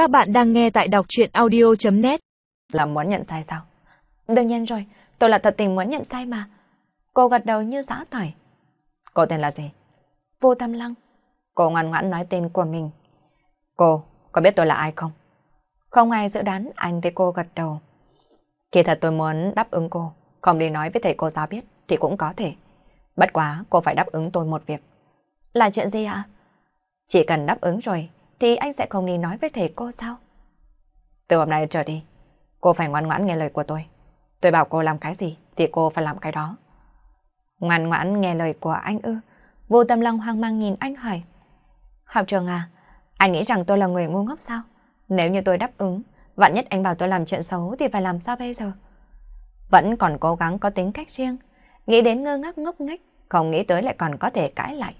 Các bạn đang nghe tại đọc chuyện audio.net Là muốn nhận sai sao? Đương nhiên rồi, tôi là thật tình muốn nhận sai mà. Cô gật đầu như giã tỏi. Cô tên là gì? Vô Tam Lăng. Cô ngoan ngoãn nói tên của mình. Cô, có biết tôi là ai không? Không ai dự đoán anh thấy cô gật đầu. Kỳ thật tôi muốn đáp ứng cô, không đi nói với thầy cô giáo biết thì cũng có thể. Bất quá, cô phải đáp ứng tôi một việc. Là chuyện gì ạ? Chỉ cần đáp ứng rồi, thì anh sẽ không đi nói với thầy cô sao? Từ hôm nay trở đi, cô phải ngoan ngoãn nghe lời của tôi. Tôi bảo cô làm cái gì thì cô phải làm cái đó. Ngoan ngoãn nghe lời của anh ư. Vô tâm lòng hoang mang nhìn anh hỏi. Học trường à, anh nghĩ rằng tôi là người ngu ngốc sao? Nếu như tôi đáp ứng, vạn nhất anh bảo tôi làm chuyện xấu thì phải làm sao bây giờ? Vẫn còn cố gắng có tính cách riêng, nghĩ đến ngơ ngác ngốc nghếch, không nghĩ tới lại còn có thể cãi lại.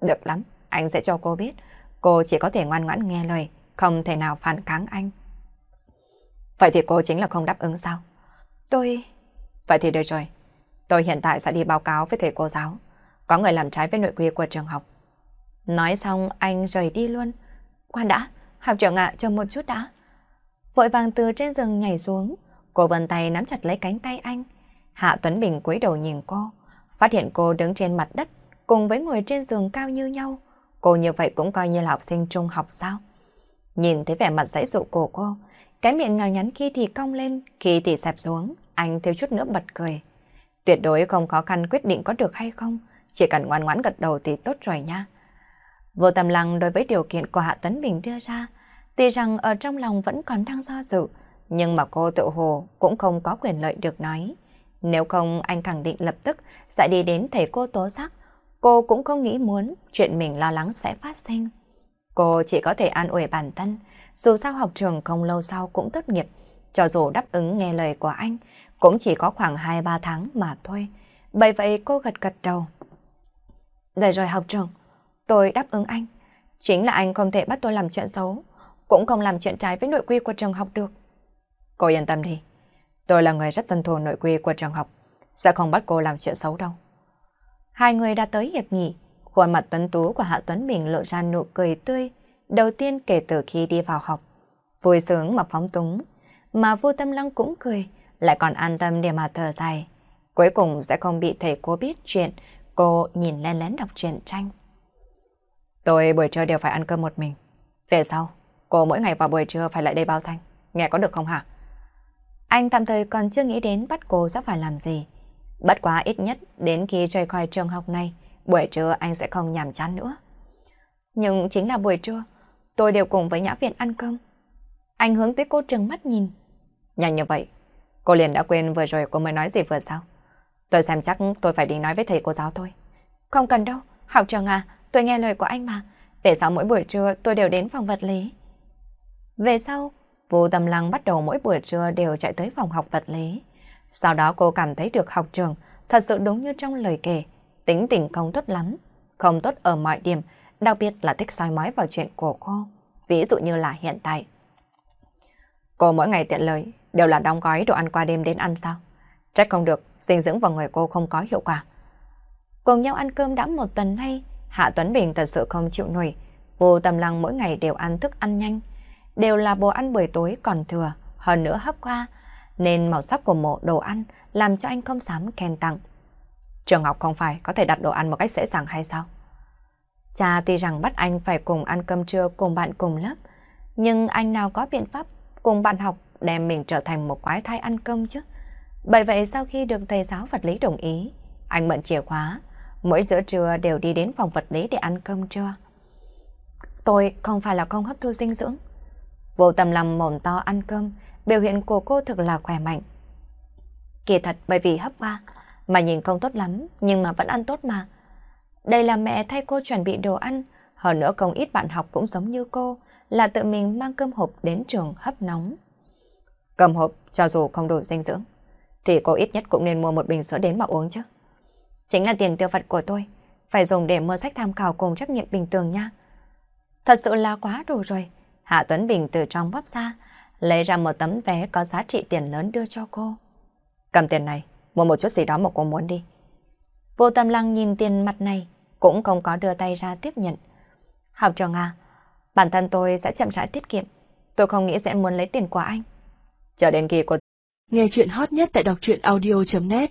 Được lắm, anh sẽ cho cô biết, cô chỉ có thể ngoan ngoãn nghe lời, không thể nào phản kháng anh. Vậy thì cô chính là không đáp ứng sao? Tôi... Vậy thì được rồi. Tôi hiện tại sẽ đi báo cáo với thầy cô giáo. Có người làm trái với nội quy của trường học. Nói xong anh rời đi luôn. Khoan đã, học trưởng ạ, chờ một chút đã. Vội vàng từ trên giường nhảy xuống. Cô vần tay nắm chặt lấy cánh tay anh. Hạ Tuấn Bình cúi đầu nhìn cô. Phát hiện cô đứng trên mặt đất cùng với ngồi trên giường cao như nhau. Cô như vậy cũng coi như là học sinh trung học sao? Nhìn thấy vẻ mặt dãy dụ của cô, cái miệng ngào nhắn khi thì cong lên, khi thì xẹp xuống, anh thiếu chút nữa bật cười. Tuyệt đối không khó khăn quyết định có được hay không, chỉ cần ngoan ngoãn gật đầu thì tốt rồi nha. Vô tầm lặng đối với điều kiện của Hạ Tuấn Bình đưa ra, tuy rằng ở trong lòng vẫn còn đang do dự, nhưng mà cô tự hồ cũng không có quyền lợi được nói. Nếu không anh khẳng định lập tức sẽ đi đến thầy cô tố giác, cô cũng không nghĩ muốn chuyện mình lo lắng sẽ phát sinh. Cô chỉ có thể an ủi bản thân, dù sao học trường không lâu sau cũng tốt nghiệp, cho dù đáp ứng nghe lời của anh, cũng chỉ có khoảng 2-3 tháng mà thôi. Bởi vậy cô gật gật đầu. Để rồi học trường, tôi đáp ứng anh. Chính là anh không thể bắt tôi làm chuyện xấu, cũng không làm chuyện trái với nội quy của trường học được. Cô yên tâm đi, tôi là người rất tuân thủ nội quy của trường học, sẽ không bắt cô làm chuyện xấu đâu. Hai người đã tới hiệp nghỉ, khuôn mặt tuấn tú của Hạ Tuấn Bình lộ ra nụ cười tươi, đầu tiên kể từ khi đi vào học. Vui sướng mà phóng túng, mà vô tâm lăng cũng cười, lại còn an tâm để mà thở dài. Cuối cùng sẽ không bị thầy cô biết chuyện, cô nhìn lén lén đọc truyện tranh. Tôi buổi trưa đều phải ăn cơm một mình. Về sau, cô mỗi ngày vào buổi trưa phải lại đây bao xanh. Nghe có được không hả? Anh tạm thời còn chưa nghĩ đến bắt cô sẽ phải làm gì. Bất quá ít nhất đến khi rời khỏi trường học này, buổi trưa anh sẽ không nhàm chán nữa. Nhưng chính là buổi trưa, tôi đều cùng với Nhã Viện ăn cơm. Anh hướng tới cô trừng mắt nhìn. Nhanh như vậy, cô liền đã quên vừa rồi cô mới nói gì vừa sao? Tôi xem chắc tôi phải đi nói với thầy cô giáo thôi. Không cần đâu, học trường à, tôi nghe lời của anh mà. Về sau mỗi buổi trưa tôi đều đến phòng vật lý. Về sau, Vô Tâm Lăng bắt đầu mỗi buổi trưa đều chạy tới phòng học vật lý. Sau đó cô cảm thấy được học trường thật sự đúng như trong lời kể, tính tình không tốt lắm, không tốt ở mọi điểm, đặc biệt là thích soi mói vào chuyện của cô, ví dụ như là hiện tại. Cô mỗi ngày tiện lời đều là đóng gói đồ ăn qua đêm đến ăn sao? Trách không được, dinh dưỡng vào người cô không có hiệu quả. Cùng nhau ăn cơm đã một tuần nay, Hạ Tuấn Bình thật sự không chịu nổi. Vô tầm lăng mỗi ngày đều ăn thức ăn nhanh, đều là bồ ăn buổi tối còn thừa, hơn nữa hấp qua, nên màu sắc của mộ đồ ăn làm cho anh không dám khen tặng. Trường học không phải có thể đặt đồ ăn một cách dễ dàng hay sao? Cha tuy rằng bắt anh phải cùng ăn cơm trưa cùng bạn cùng lớp, nhưng anh nào có biện pháp cùng bạn học đem mình trở thành một quái thai ăn cơm chứ. Bởi vậy sau khi được thầy giáo vật lý đồng ý, anh mượn chìa khóa, mỗi giữa trưa đều đi đến phòng vật lý để ăn cơm trưa. Tôi không phải là không hấp thu dinh dưỡng. Vô tâm lòng mồm to ăn cơm, biểu hiện của cô thực là khỏe mạnh. Kỳ thật bởi vì hấp qua, mà nhìn không tốt lắm, nhưng mà vẫn ăn tốt mà. Đây là mẹ thay cô chuẩn bị đồ ăn, hơn nữa không ít bạn học cũng giống như cô, là tự mình mang cơm hộp đến trường hấp nóng. Cơm hộp cho dù không đủ dinh dưỡng, thì cô ít nhất cũng nên mua một bình sữa đến mà uống chứ. Chính là tiền tiêu vặt của tôi, phải dùng để mua sách tham khảo cùng trách nhiệm bình thường nha. Thật sự là quá đủ rồi. Hạ Tuấn Bình từ trong bóp ra, lấy ra một tấm vé có giá trị tiền lớn đưa cho cô. Cầm tiền này, mua một chút gì đó mà cô muốn đi. Vô tâm lăng nhìn tiền mặt này, cũng không có đưa tay ra tiếp nhận. Học trường à, bản thân tôi sẽ chậm rãi tiết kiệm. Tôi không nghĩ sẽ muốn lấy tiền của anh. Chờ đến khi cô... Nghe chuyện hot nhất tại đọc truyện audio.net